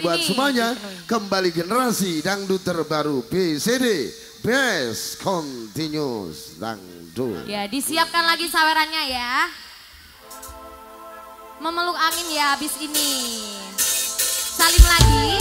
Buat semuanya, kembali generasi dangdut terbaru BCD Best Continuous Dangdut. Ya, disiapkan lagi sawerannya ya. Memeluk angin ya habis ini. Salim lagi.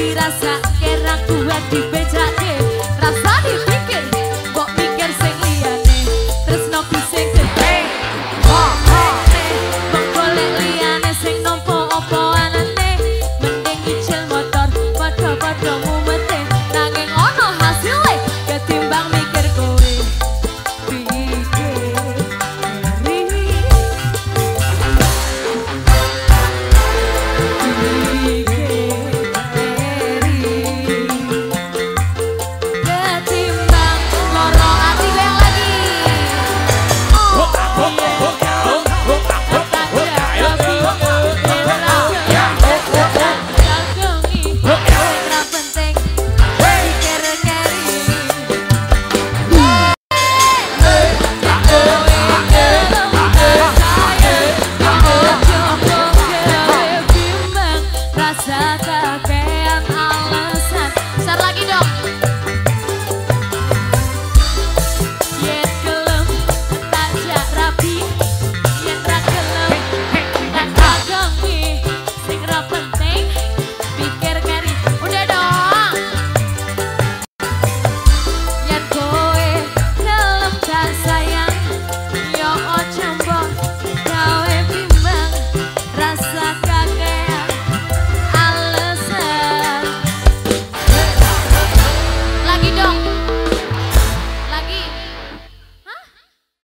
dirasa kerak kuat dibejake rasa di